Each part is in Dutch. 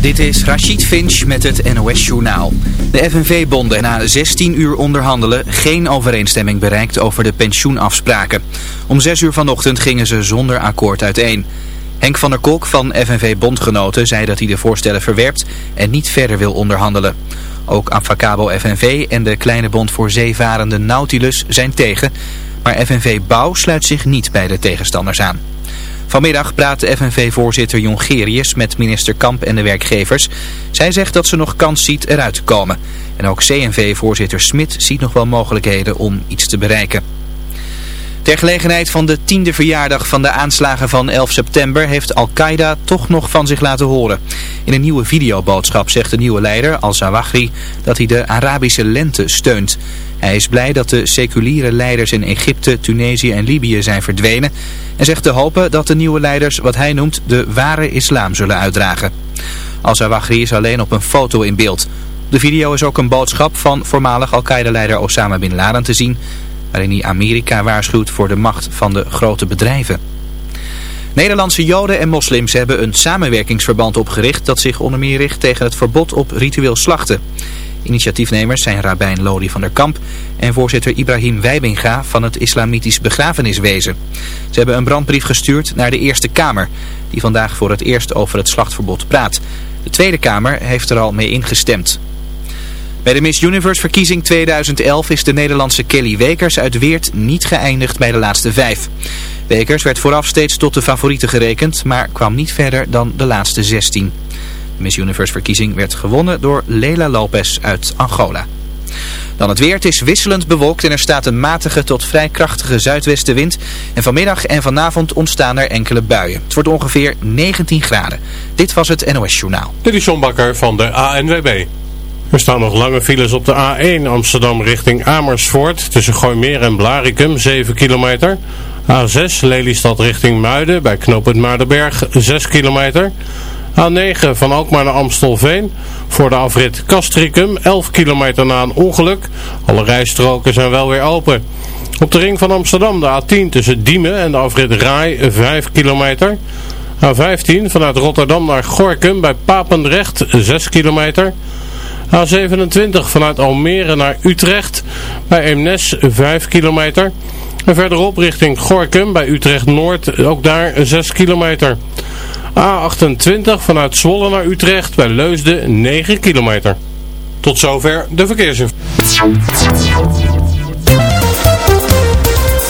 Dit is Rachid Finch met het NOS Journaal. De FNV-bonden na 16 uur onderhandelen geen overeenstemming bereikt over de pensioenafspraken. Om 6 uur vanochtend gingen ze zonder akkoord uiteen. Henk van der Kolk van FNV-bondgenoten zei dat hij de voorstellen verwerpt en niet verder wil onderhandelen. Ook Avacabo FNV en de kleine bond voor zeevarende Nautilus zijn tegen, maar FNV Bouw sluit zich niet bij de tegenstanders aan. Vanmiddag praat FNV-voorzitter Jongerius met minister Kamp en de werkgevers. Zij zegt dat ze nog kans ziet eruit te komen. En ook CNV-voorzitter Smit ziet nog wel mogelijkheden om iets te bereiken. Ter gelegenheid van de tiende verjaardag van de aanslagen van 11 september heeft Al-Qaeda toch nog van zich laten horen. In een nieuwe videoboodschap zegt de nieuwe leider, Al-Zawahri, dat hij de Arabische lente steunt. Hij is blij dat de seculiere leiders in Egypte, Tunesië en Libië zijn verdwenen en zegt te hopen dat de nieuwe leiders wat hij noemt de ware islam zullen uitdragen. Al-Zawahri is alleen op een foto in beeld. De video is ook een boodschap van voormalig Al-Qaeda-leider Osama Bin Laden te zien waarin hij Amerika waarschuwt voor de macht van de grote bedrijven. Nederlandse joden en moslims hebben een samenwerkingsverband opgericht dat zich onder meer richt tegen het verbod op ritueel slachten. Initiatiefnemers zijn Rabijn Lodi van der Kamp en voorzitter Ibrahim Wijbinga van het Islamitisch Begrafeniswezen. Ze hebben een brandbrief gestuurd naar de Eerste Kamer, die vandaag voor het eerst over het slachtverbod praat. De Tweede Kamer heeft er al mee ingestemd. Bij de Miss Universe verkiezing 2011 is de Nederlandse Kelly Wekers uit Weert niet geëindigd bij de laatste vijf. Wekers werd vooraf steeds tot de favoriete gerekend, maar kwam niet verder dan de laatste 16. De Miss Universe verkiezing werd gewonnen door Leila Lopez uit Angola. Dan het weer. Het is wisselend bewolkt en er staat een matige tot vrij krachtige zuidwestenwind. En vanmiddag en vanavond ontstaan er enkele buien. Het wordt ongeveer 19 graden. Dit was het NOS Journaal. Dit is Bakker van de ANWB. Er staan nog lange files op de A1 Amsterdam richting Amersfoort tussen Gooimeer en Blaricum 7 kilometer. A6 Lelystad richting Muiden bij knooppunt Maardenberg 6 kilometer. A9 van Alkmaar naar Amstelveen voor de afrit Castricum 11 kilometer na een ongeluk. Alle rijstroken zijn wel weer open. Op de ring van Amsterdam de A10 tussen Diemen en de afrit Rai 5 kilometer. A15 vanuit Rotterdam naar Gorkum bij Papendrecht 6 kilometer. A27 vanuit Almere naar Utrecht bij Eemnes 5 kilometer. En verderop richting Gorkum bij Utrecht Noord ook daar 6 kilometer. A28 vanuit Zwolle naar Utrecht bij Leusden 9 kilometer. Tot zover de verkeersinformatie.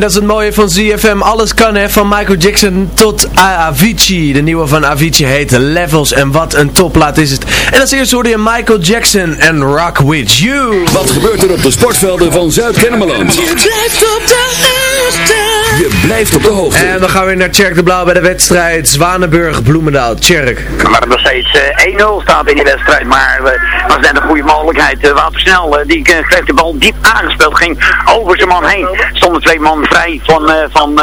En dat is het mooie van ZFM. Alles kan hè, van Michael Jackson tot Avicii. De nieuwe van Avicii heet Levels. En wat een topplaat is het. En als eerste hoorde je Michael Jackson en Rock With You. Wat gebeurt er op de sportvelden van Zuid-Kennemerland? Je blijft op de hoogte. Je blijft op de hoogte. En dan gaan we weer naar Tjerk de Blauw bij de wedstrijd Zwanenburg-Bloemendaal. Tjerk. Maar nog steeds eh, 1-0 staat in die wedstrijd. Maar uh, was net een goede mogelijkheid. Uh, Wouter Snel, die kreeg de bal diep aangespeeld. Ging over zijn man heen. Stonden twee man vrij van, van,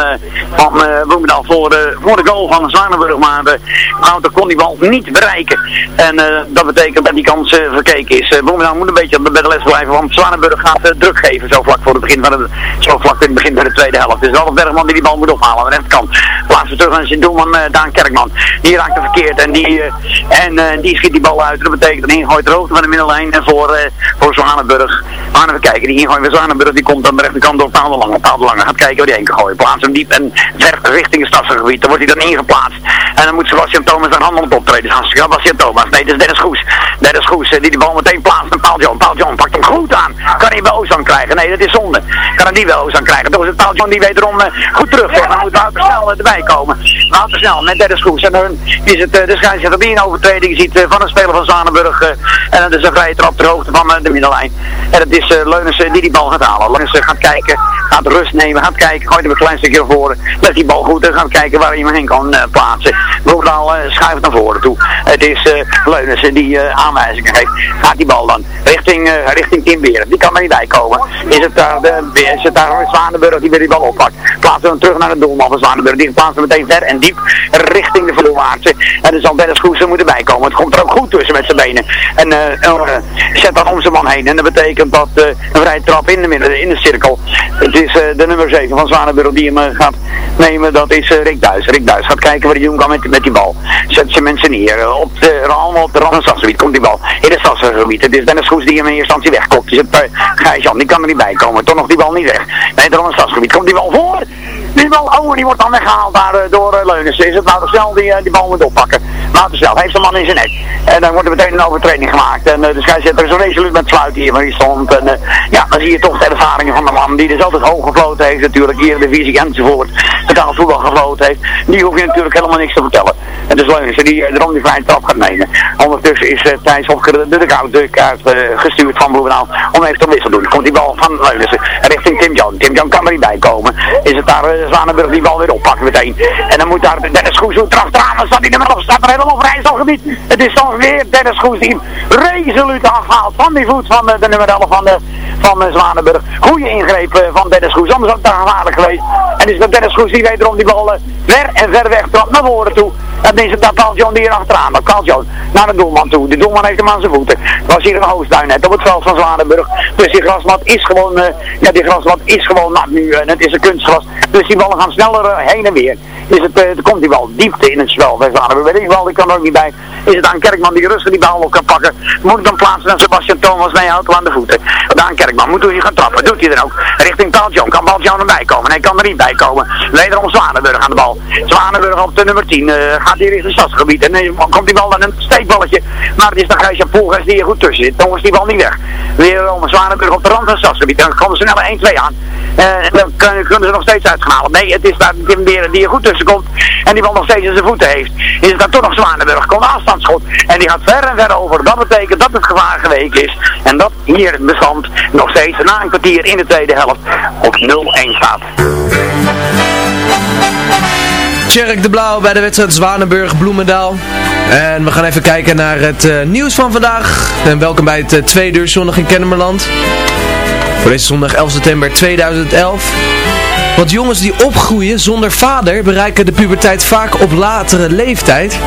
van Bloemendaal voor, voor de goal van Zwanenburg. Maar Wouter kon die bal niet bereiken. En dat betekent dat die kans verkeken is. Bloemendaal moet een beetje bij de les blijven. Want Zwanenburg gaat druk geven. Zo vlak voor het begin van het, zo vlak in het begin van de tweede helft. Dus Ralf Bergman die die bal moet ophalen aan de rechterkant. Plaatsen terug aan zijn doelman Daan Kerkman. Die raakt er verkeerd en die, en, die schiet die bal uit. Dat betekent een ingooit de hoogte van de middellijn voor, uh, voor Zwanenburg. We even kijken. Die ingooi van Zwanenburg die komt aan de rechterkant door Paal de Lange. Paal de Lange gaat kijken waar die heen kan gooien. Plaats hem diep en ver richting het stadsgebied. Dan wordt hij dan ingeplaatst. En dan moet Sebastian Thomas dan handel op optreden. Sebastian Thomas. Nee, dat is Dennis Goes. Dennis Goes die die bal meteen plaatst naar Paul John. Paul John pakt hem goed aan. Kan hij wel aan krijgen? Nee, dat is zonde. Kan hij die wel aan krijgen? Toch is het Paul John die wederom uh, goed terug. Dan moet Wouter snel erbij komen. Wouter snel met Dennis Goes. En dan is het uh, de scheidsrechter die een overtreding ziet uh, van een speler van Zwanenburg. Uh, en dat is een vrije trap ter hoogte van de middellijn. En het is Leunissen die die bal gaat halen. Leunissen gaat kijken, gaat rust nemen, gaat kijken, gooit hem een klein stukje naar voren. Die bal goed en gaat kijken waar hij hem heen kan plaatsen. Broekdaal schuift naar voren toe. Het is Leunissen die aanwijzingen geeft. Gaat die bal dan richting, richting Tim. Die kan er niet bij komen. Is het daar, de, is het daar Zwanenburg die weer die bal oppakt. Plaatsen hem terug naar de doelman van Zwanenburg. Die plaatst hem meteen ver en diep richting de voorwaartse. En dan zal Dennis Goes er moeten bijkomen. Het komt er ook goed tussen met zijn benen. En uh, zet dan om zijn man heen. En dat betekent dat uh, een vrije trap in de midden, in de cirkel. Het is de nummer 7 van Zwanenburg die hem gaat nemen. Dat is Rick Duis. Rick Duis gaat kijken waar hij doen kan met, met die bal. Zet zijn mensen neer. Op de, allemaal op de rand van het stadsgebied komt die bal. In het stadsgebied. Het is Dennis Goes die hem in eerste instantie wegkomt. Dus het Gijsjan, die kan er niet bij komen. Toch nog die bal niet weg. Nee, er het stadsgebied. Komt die bal voor. Bal, oh, die wordt dan weggehaald daar, door uh. Is het Wouter Snel die die bal moet oppakken. Wouter Snel heeft een man in zijn nek. En dan wordt er meteen een overtreding gemaakt. En uh, de scheidsrechter is zo resoluut met sluiten hier waar hij stond. En ja, dan zie je toch de ervaring van de man die dus altijd hoog gefloten heeft natuurlijk. Hier in de visie enzovoort. Betaald voetbal gefloten heeft. Die hoef je natuurlijk helemaal niks te vertellen. En dus Leunissen die erom die vrije trap gaat nemen. Ondertussen is Thijs Hofker de dugout gestuurd van Bloemendaal om even te wissel doen. Komt die bal van Leunissen richting Tim John. Tim John kan er niet bij komen. Is het daar Zwanenburg die bal weer oppakt meteen. En dan moet daar Dennis Goes erachteraan. Dan staat hij er maar op. Staat er helemaal vrij gebied. Het is dan weer Dennis Goes die resoluut afhaalt van die voet van de, nummer 11 van, de, van Zwanenburg. Goeie ingreep van Dennis Goes. Anders had het daar gevaarlijk geweest. En is dat Dennis Goes die wederom die bal ver en ver weg trapt naar voren toe. En is dat die hier achteraan. Dat Carl naar de doelman toe. De doelman heeft hem aan zijn voeten. Was hier een hoofdduin net op het veld van Zwanenburg. Dus die grasmat is gewoon, uh, ja die grasmat is gewoon nat nu. En het is een kunstgras. Dus die ballen gaan sneller uh, heen en weer. Is het, komt die bal diepte in het spel bij Zwanenburg. Weet ik wel, ik kan er ook niet bij. Is het aan Kerkman die rustig die bal op kan pakken. Moet dan plaatsen naar Sebastian Thomas. Nee, houdt aan de voeten. Daan Kerkman moet hij gaan trappen. Doet hij er ook. Richting Paul. Kan Paul John erbij komen? Nee, kan er niet bij komen. Wederom Zwanenburg aan de bal. Zwanenburg op de nummer 10. gaat hij richting stadsgebied. En dan komt die bal dan een steekballetje. Maar het is dan Gijsja Poelgers die er goed tussen zit. Dan is die bal niet weg. Weer om Zwanenburg op de rand van het stadsgebied. Dan komen ze snel 1-2 aan. En dan kunnen ze nog steeds uitgaan. Nee, het is daar Tim Beren die er goed tussen komt. En die bal nog steeds in zijn voeten heeft. Is het dan toch nog Zwanenburg. Komt En die gaat ver en ver over. Dat betekent dat het gevaar geweken is. En dat hier het bestand nog steeds na een kwartier in de tweede helft op 0-1 staat. Tjerk de Blauw bij de wedstrijd Zwanenburg-Bloemendaal. En we gaan even kijken naar het uh, nieuws van vandaag. En welkom bij het uh, tweede uur zondag in Kennemerland. Voor deze zondag 11 september 2011. Want jongens die opgroeien zonder vader bereiken de puberteit vaak op latere leeftijd.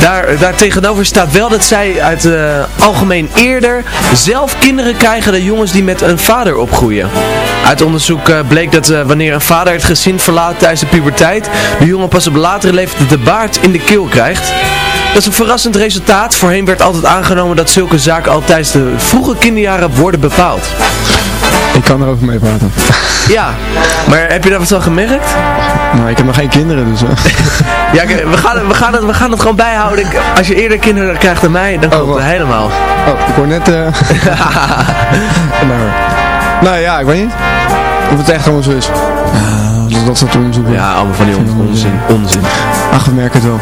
Daar, daar tegenover staat wel dat zij uit uh, algemeen eerder zelf kinderen krijgen dan jongens die met een vader opgroeien. Uit onderzoek uh, bleek dat wanneer een vader het gezin verlaat tijdens de puberteit, de jongen pas op latere leeftijd de baard in de keel krijgt. Dat is een verrassend resultaat. Voorheen werd altijd aangenomen dat zulke zaken al tijdens de vroege kinderjaren worden bepaald. Ik kan erover mee praten. Ja, maar heb je dat wat al gemerkt? Nou, ik heb nog geen kinderen, dus... ja, we gaan, we, gaan het, we gaan het gewoon bijhouden. Als je eerder kinderen krijgt dan mij, dan komt oh, het helemaal. Oh, ik hoor net... Uh... nou, nou ja, ik weet niet. of het echt allemaal zo is. Ja, dat, dat soort onderzoek. Ja, allemaal van die on- onzin. Onzin. Ach, we merken het wel.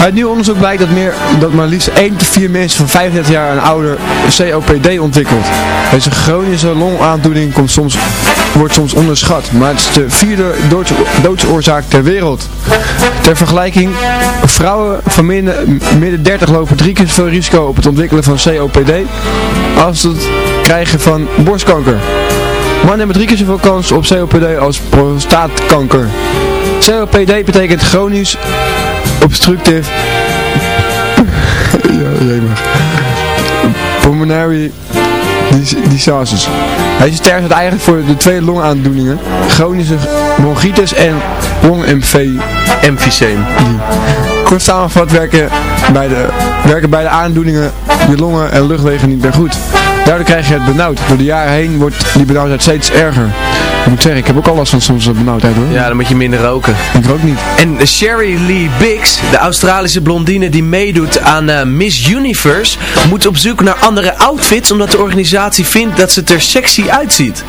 Uit nieuw onderzoek blijkt dat, meer, dat maar liefst 1 tot 4 mensen van 35 jaar en ouder COPD ontwikkelt. Deze chronische longaandoening komt soms, wordt soms onderschat, maar het is de vierde doods, doodsoorzaak ter wereld. Ter vergelijking, vrouwen van midden, midden 30 lopen drie keer zoveel risico op het ontwikkelen van COPD als het krijgen van borstkanker. Mannen hebben drie keer zoveel kans op COPD als prostaatkanker. COPD betekent chronisch obstructive ja, jemig. pulmonary dis- diseases. Deze term staat eigenlijk voor de twee longaandoeningen, chronische bronchitis en longemfyseem. Kort samengevat werken bij de, werken bij de aandoeningen je longen en luchtwegen niet meer goed. Daardoor krijg je het benauwd. Door de jaren heen wordt die benauwdheid steeds erger. Ik moet zeggen, ik heb ook al last van soms benauwdheid hoor. Ja, dan moet je minder roken. Ik rook niet. En Sherry Lee Biggs, de Australische blondine die meedoet aan eh, Miss Universe, moet op zoek naar andere outfits omdat de organisatie vindt dat ze er sexy uitziet.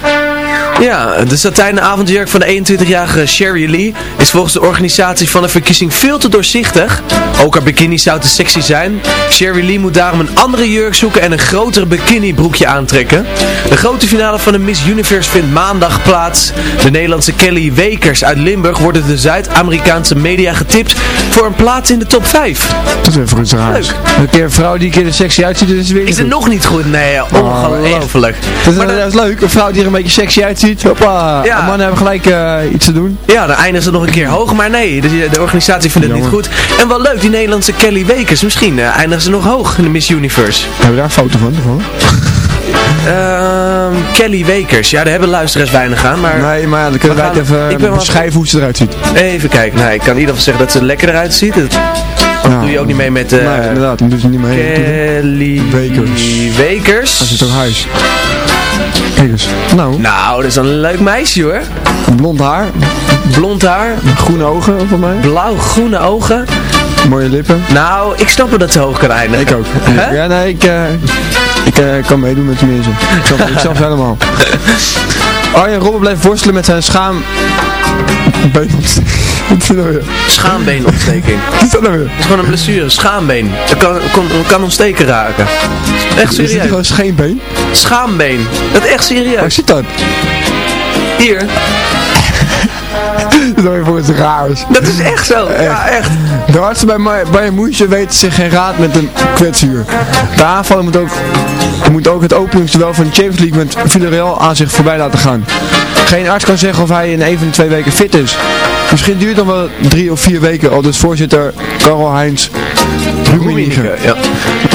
Ja, de satijnen avondjurk van de 21-jarige Sherry Lee is volgens de organisatie van de verkiezing veel te doorzichtig. Ook haar bikini zou te sexy zijn. Sherry Lee moet daarom een andere jurk zoeken en een grotere bikini broekje aantrekken. De grote finale van de Miss Universe vindt maandag plaats. De Nederlandse Kelly Wekers uit Limburg wordt door de Zuid-Amerikaanse media getipt voor een plaats in de top 5. Dat is weer voor iets raars. Leuk. Een keer een vrouw die een keer er sexy uitziet, dat is weer Is het nog niet goed? Nee, Oh, ongelooflijk. Dat is, Maar dat is leuk. Een vrouw die er een beetje sexy uitziet. Hoppa. Ja. En mannen hebben gelijk eh, iets te doen. Ja, dan eindigen ze nog een keer hoog, maar nee, de, de organisatie vindt het niet goed. En wel leuk, die Nederlandse Kelly Wekers, misschien eh, eindigen ze nog hoog in de Miss Universe. Hebben we daar een foto van? toevallig? Ehm, Kelly Wekers, ja, daar hebben luisteraars weinig aan, maar Nee, maar dan kunnen We wij het even ik ben wel- hoe ze eruit ziet. even kijken. Nou, ik kan in ieder geval zeggen dat ze er lekker eruit ziet. Dat Ja. doe je ook niet mee met nee, inderdaad. Dan ze niet heen. Kelly Wekers. Wekers. Hij zit op huis. Kijk eens. Nou, Nou, dat is een leuk meisje hoor. blond haar, Blond haar, groene ogen voor mij, blauw-groene ogen. mooie lippen. Nou, ik snap wel dat ze hoog kan eindigen. Ik ook. Ja, nee, ik, eh, ik eh, kan meedoen met de mensen. Ik zelf, ik zelf helemaal. Arjen Robben bleef worstelen met zijn schaam... Beenontsteking. Wat is dat nou weer? Schaambeenontsteking. Wat is dat nou weer? Het is gewoon een blessure, schaambeen. Dat kan, kan, kan ontsteken raken. Echt Is dit serieus. gewoon scheenbeen? Schaambeen. Dat is echt Waar serieus. zit dat? Hier. Voor. Dat is echt zo. Ja, echt. De artsen bij, Ma- bij Moesje weten zich geen raad met een kwetsuur. De aanvaller moet ook, moet ook het openingsduel van de Champions League met Villarreal aan zich voorbij laten gaan. Geen arts kan zeggen of hij in een van de twee weken fit is. Misschien duurt het nog wel drie of vier weken, al dus voorzitter Karel-Heinz Rummenigge. Ja.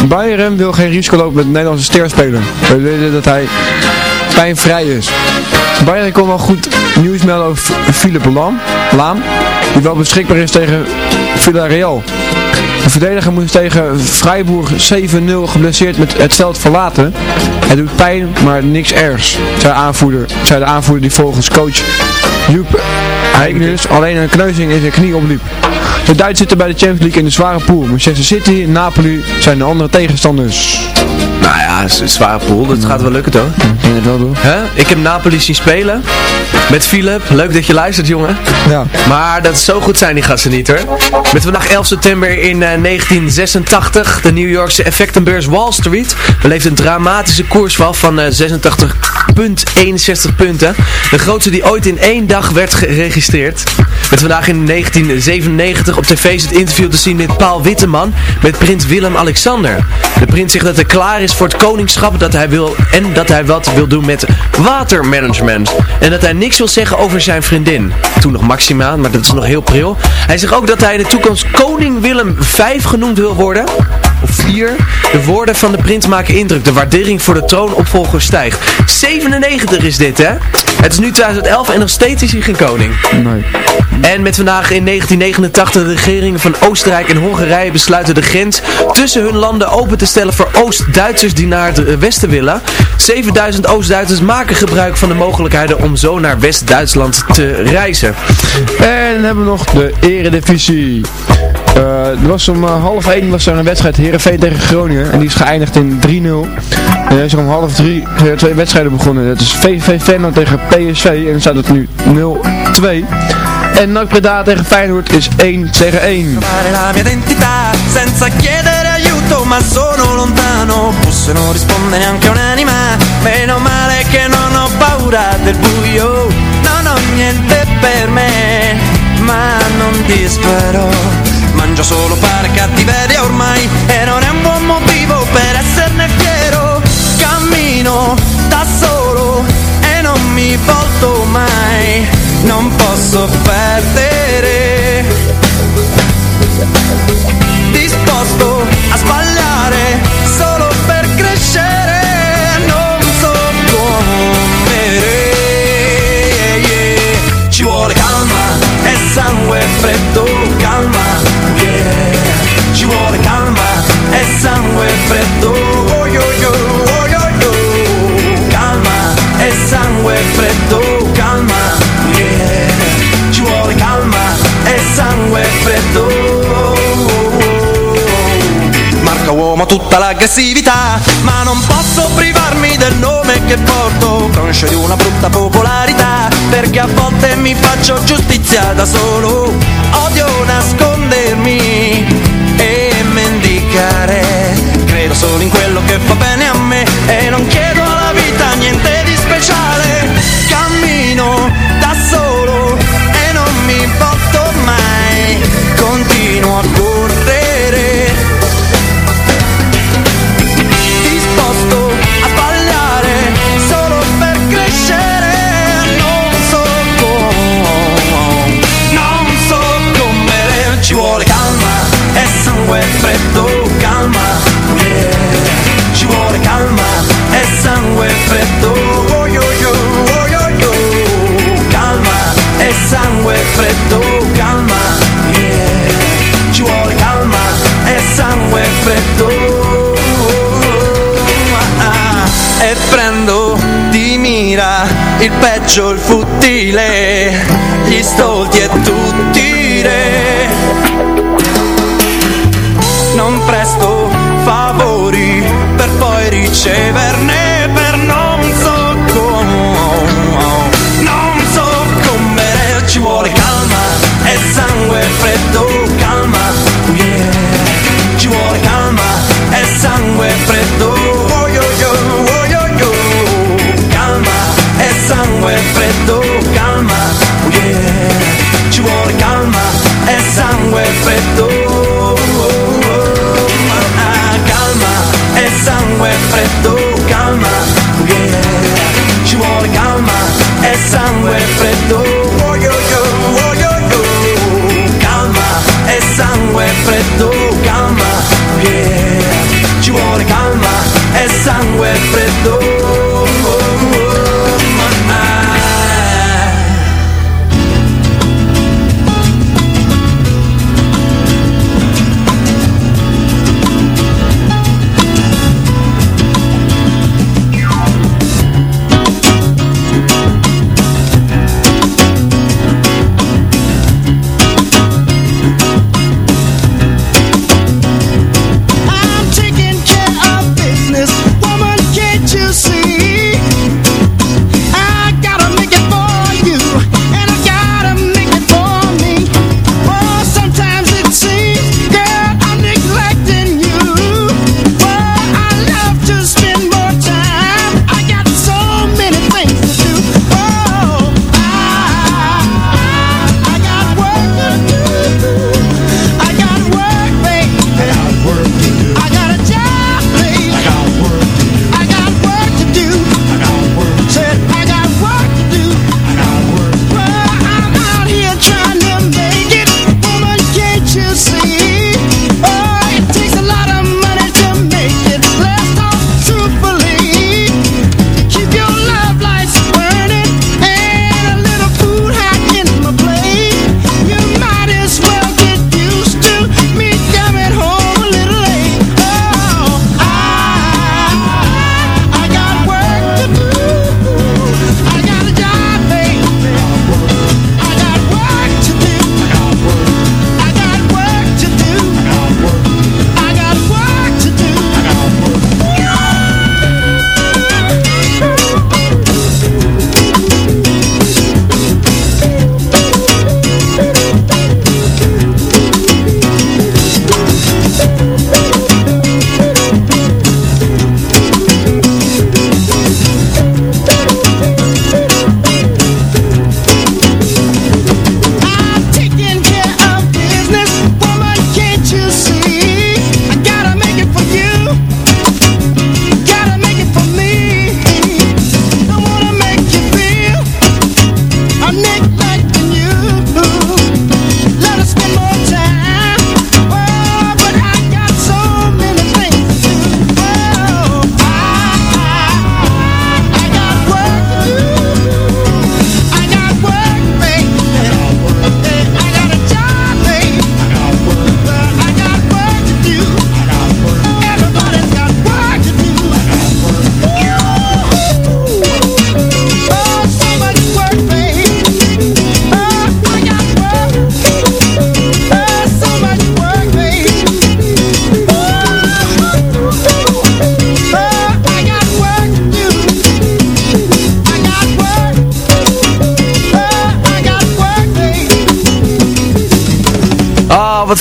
Bayern wil geen risico lopen met een Nederlandse sterspeler. We willen dat hij pijnvrij is. Bayern kon wel goed nieuws melden over Philippe Lam, Laam, die wel beschikbaar is tegen Villarreal. De verdediger moest tegen Freiburg 7-0 geblesseerd met het veld verlaten. Het doet pijn, maar niks ergs, zei, aanvoerder, zei de aanvoerder die volgens coach Joep Heikens alleen een kneuzing in zijn knie opliep. De Duitsers zitten bij de Champions League in de zware pool. Manchester City, Napoli zijn de andere tegenstanders. Nou ja, het is een zware pool. Dat gaat wel lukken toch? Ik denk het wel. Hè? Ik heb Napoli zien spelen. Met Philip. Leuk dat je luistert, jongen. Ja. Maar dat zo goed zijn die gasten niet hoor. Met vandaag 11 september in eh, 1986. De New Yorkse effectenbeurs Wall Street beleeft een dramatische koersval van eh 86,61 punten. De grootste die ooit in één dag werd geregistreerd. Met vandaag in 1997 op tv het interview te zien met Paul Witteman met prins Willem-Alexander. De prins zegt dat hij klaar is voor het koningschap dat hij wil, en dat hij wat wil doen met watermanagement. En dat hij niks wil zeggen over zijn vriendin. Toen nog Maxima, maar dat is nog heel pril. Hij zegt ook dat hij in de toekomst koning Willem V genoemd wil worden. Of 4. De woorden van de prins maken indruk. De waardering voor de troonopvolger stijgt. 97 is dit hè. Het is nu 2011 en nog steeds is hij geen koning. En met vandaag in 1989 de regeringen van Oostenrijk en Hongarije besluiten de grens tussen hun landen open te stellen voor Oost-Duitsers die naar het westen willen. 7000 Oost-Duitsers maken gebruik van de mogelijkheden om zo naar West-Duitsland te reizen. En hebben we nog de eredivisie. Eh, er was om eh, half 1 was er een wedstrijd Heerenveen tegen Groningen. En die is geëindigd in 3-0. En er is om half 3 uh, twee wedstrijden begonnen. Dat is VVV Venlo tegen PSV. En dan staat het nu 0-2. En NAC Breda tegen Feyenoord is 1 tegen 1. la mia identità senza chiedere aiuto ma sono lontano Posso non rispondere neanche un'anima Meno male che non ho paura del buio Non ho niente per me ma non dispero Mangio solo pane cattiveria ormai E non è un buon motivo per esserne fiero. Cammino da solo e non mi volto mai. Non posso perdere. Disposto a sbagliare solo per crescere. Sangue freddo Calma, Uomo tutta l'aggressività. Ma non posso privarmi del nome che porto Conscio di una brutta popolarità Perché a volte mi faccio giustizia da solo. Odio nascondermi sangue freddo calma yeah. ci vuole calma e sangue freddo Ah, e prendo di mira il peggio, il futtile, gli stolti e tutti re. Non presto favori per poi riceverne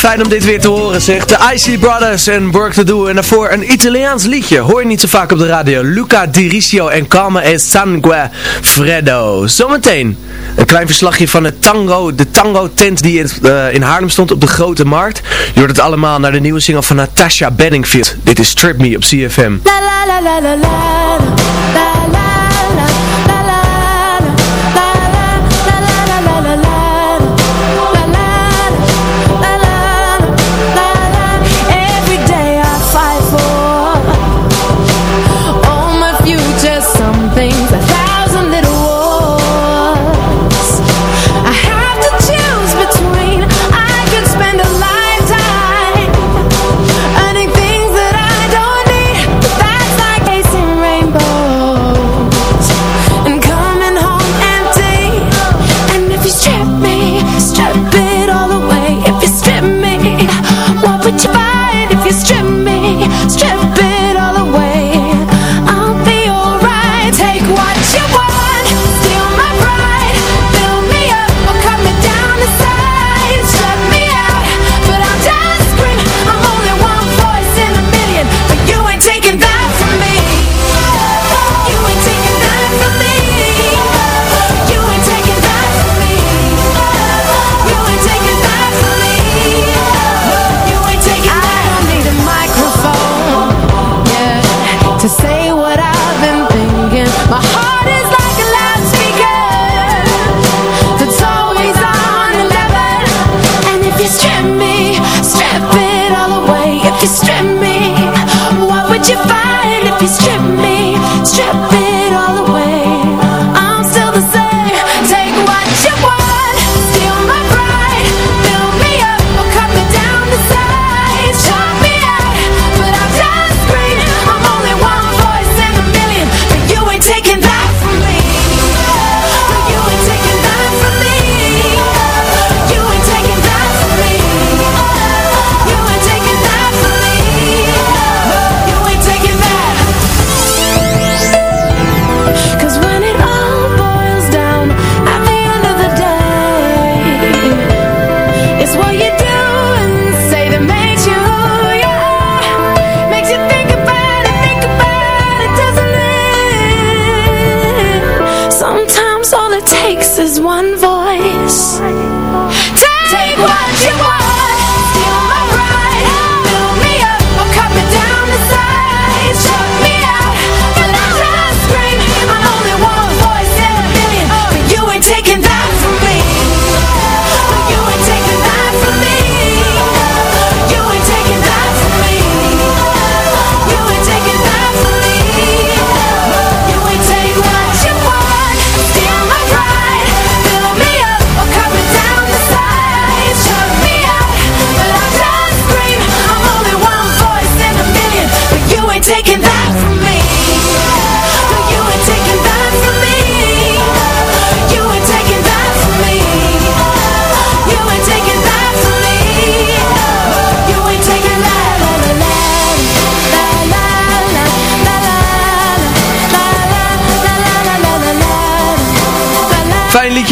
fijn om dit weer te horen, zegt de Icy Brothers en Work to Do. En daarvoor een Italiaans liedje. Hoor je niet zo vaak op de radio. Luca Di Riccio en Calma e Sangue Freddo. Zometeen een klein verslagje van het tango, de tango tent die in, uh, in Haarlem stond op de Grote Markt. Je hoort het allemaal naar de nieuwe single van Natasha Bedingfield. Dit is Trip Me op CFM. La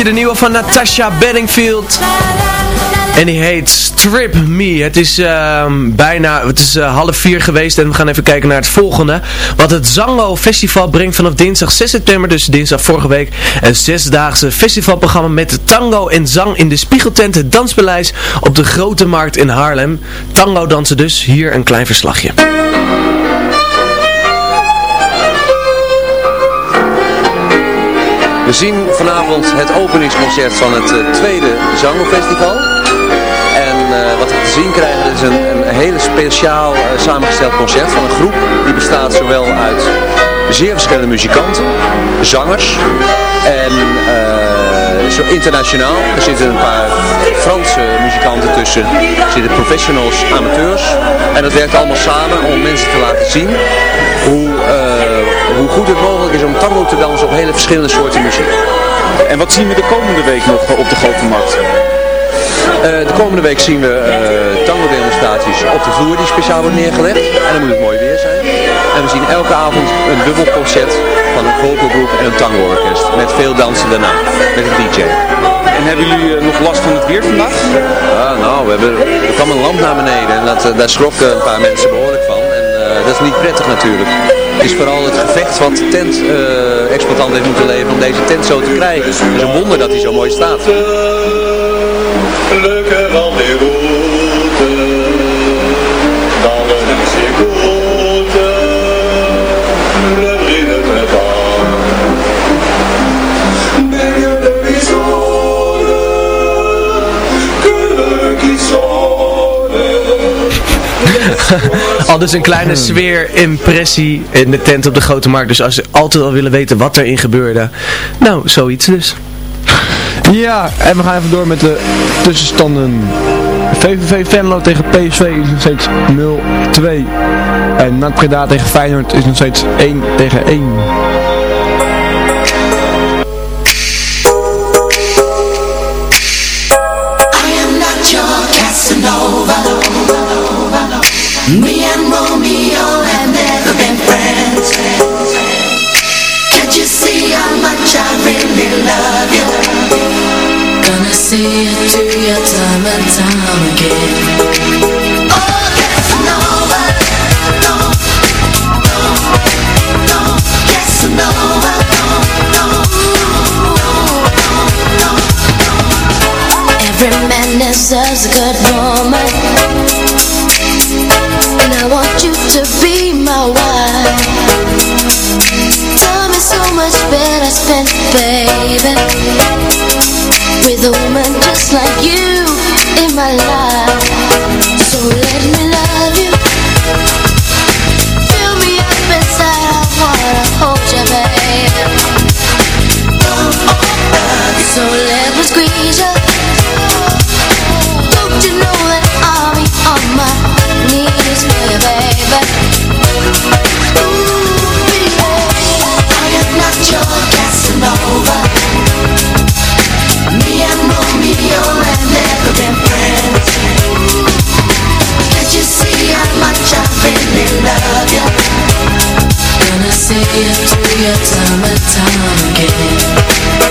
de nieuwe van Natasha Bedingfield. En die heet Strip Me. Het is uh, bijna, het is uh, half vier geweest en we gaan even kijken naar het volgende. Wat het Zango Festival brengt vanaf dinsdag 6 september, dus dinsdag vorige week. Een zesdaagse festivalprogramma met tango en zang in de Spiegeltent, het Danspaleis op de Grote Markt in Haarlem. Tango dansen dus, hier een klein verslagje. We zien vanavond het openingsconcert van het uh, tweede Zango-festival. En uh, wat we te zien krijgen is een, een hele speciaal uh, samengesteld concert van een groep. Die bestaat zowel uit zeer verschillende muzikanten, zangers en zo internationaal. Er zitten een paar Franse muzikanten tussen, er zitten professionals, amateurs. En dat werkt allemaal samen om mensen te laten zien hoe hoe goed het mogelijk is om tango te dansen op hele verschillende soorten muziek. En wat zien we de komende week nog op de Grote Markt? Uh, de komende week zien we uh, tango demonstraties op de vloer die speciaal wordt neergelegd. En dan moet het mooi weer zijn. En we zien elke avond een dubbel concert van een vocalgroep en een tangoorkest. Met veel dansen daarna, met een DJ. En hebben jullie eh, nog last van het weer vandaag? Ja, nou, we hebben, er kwam een lamp naar beneden en dat, eh, daar schrokken een paar mensen behoorlijk van. En eh, dat is niet prettig natuurlijk. Is vooral het gevecht wat de tent-exploitant heeft moeten leveren om deze tent zo te krijgen. Het is een wonder dat hij zo mooi staat. S'écoute Al dus een kleine sfeerimpressie in de tent op de Grote Markt. Dus als je altijd al willen weten wat erin gebeurde. Nou, zoiets dus. Ja, en we gaan even door met de tussenstanden. VVV Venlo tegen PSV is nog steeds 0-2. En NAC Breda tegen Feyenoord is nog steeds 1 tegen 1. Deserves a good woman. And I want you to be my wife. Time is so much better spent, baby. Your time and time again.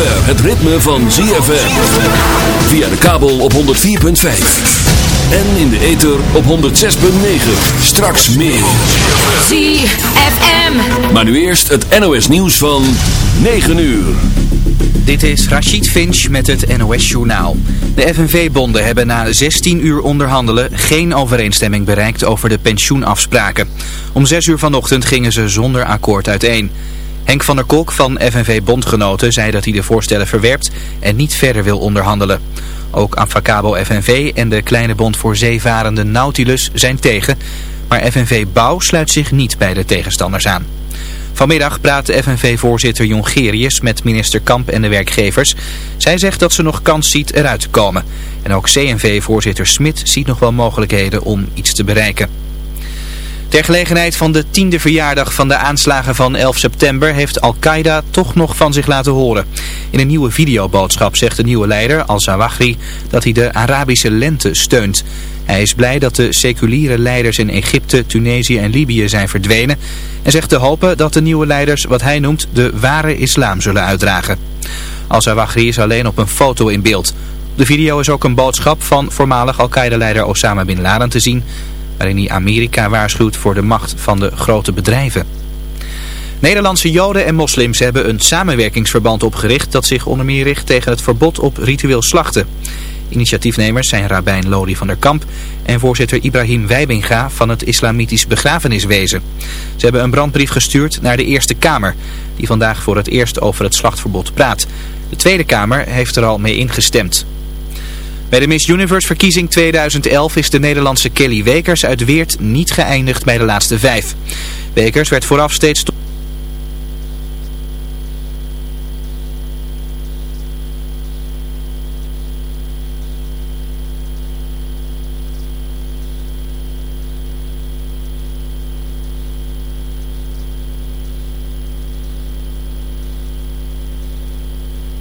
zover het ritme van ZFM. Via de kabel op 104.5. En in de ether op 106.9. Straks meer. ZFM. Maar nu eerst het NOS nieuws van 9 uur. Dit is Rachid Finch met het NOS-journaal. De FNV-bonden hebben na 16 uur onderhandelen geen overeenstemming bereikt over de pensioenafspraken. Om 6 uur vanochtend gingen ze zonder akkoord uiteen. Henk van der Kolk van FNV-bondgenoten zei dat hij de voorstellen verwerpt en niet verder wil onderhandelen. Ook Avacabo FNV en de kleine bond voor zeevarende Nautilus zijn tegen, maar FNV Bouw sluit zich niet bij de tegenstanders aan. Vanmiddag praat FNV-voorzitter Jongerius met minister Kamp en de werkgevers. Zij zegt dat ze nog kans ziet eruit te komen. En ook CNV-voorzitter Smit ziet nog wel mogelijkheden om iets te bereiken. Ter gelegenheid van de tiende verjaardag van de aanslagen van 11 september heeft Al-Qaeda toch nog van zich laten horen. In een nieuwe videoboodschap zegt de nieuwe leider, Al-Zawahri, dat hij de Arabische lente steunt. Hij is blij dat de seculiere leiders in Egypte, Tunesië en Libië zijn verdwenen en zegt te hopen dat de nieuwe leiders wat hij noemt de ware islam zullen uitdragen. Al-Zawahri is alleen op een foto in beeld. De video is ook een boodschap van voormalig Al-Qaeda-leider Osama Bin Laden te zien waarin hij Amerika waarschuwt voor de macht van de grote bedrijven. Nederlandse joden en moslims hebben een samenwerkingsverband opgericht dat zich onder meer richt tegen het verbod op ritueel slachten. Initiatiefnemers zijn Rabijn Lodi van der Kamp en voorzitter Ibrahim Wijbinga van het Islamitisch Begrafeniswezen. Ze hebben een brandbrief gestuurd naar de Eerste Kamer, die vandaag voor het eerst over het slachtverbod praat. De Tweede Kamer heeft er al mee ingestemd. Bij de Miss Universe verkiezing 2011 is de Nederlandse Kelly Wekers uit Weert niet geëindigd bij de laatste vijf. Wekers werd vooraf steeds...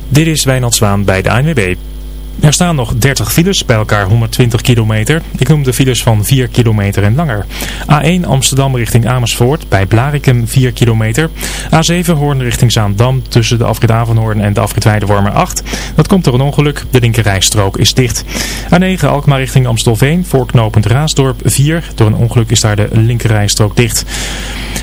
Dit is Wijnald Zwaan bij de ANWB. Er staan nog 30 files, bij elkaar 120 kilometer. Ik noem de files van 4 kilometer en langer. A1 Amsterdam richting Amersfoort, bij Blarikum 4 kilometer. A7 Hoorn richting Zaandam, tussen de afrit en de afrit Weidewormer 8. Dat komt door een ongeluk, de linkerrijstrook is dicht. A9 Alkmaar richting Amstelveen, voorknopend Raasdorp 4. Door een ongeluk is daar de linkerrijstrook dicht.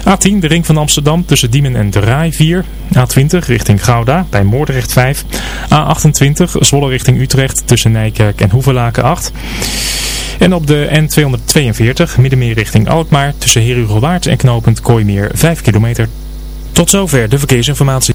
A10 de ring van Amsterdam, tussen Diemen en De Rai 4. A20 richting Gouda, bij Moordrecht 5. A28 Zwolle richting Utrecht tussen Nijkerk en Hoevelaken 8. En op de N242 Middenmeer richting Alkmaar tussen Herugelwaard en knooppunt Kooimeer 5 kilometer. Tot zover de verkeersinformatie.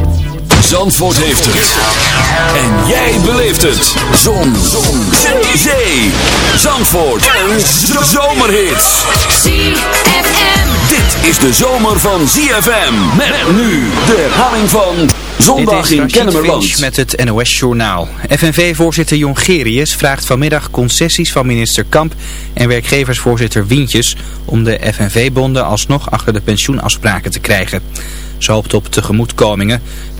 Zandvoort heeft het. En jij beleeft het. Zon. Zon. Zee. Zandvoort. Een zomerhit. ZFM. Dit is de zomer van ZFM. Met nu de herhaling van Zondag in Kennemerland. Met het NOS Journaal. FNV-voorzitter Jongerius vraagt vanmiddag concessies van minister Kamp en werkgeversvoorzitter Wientjes om de FNV-bonden alsnog achter de pensioenafspraken te krijgen. Ze hoopt op tegemoetkomingen.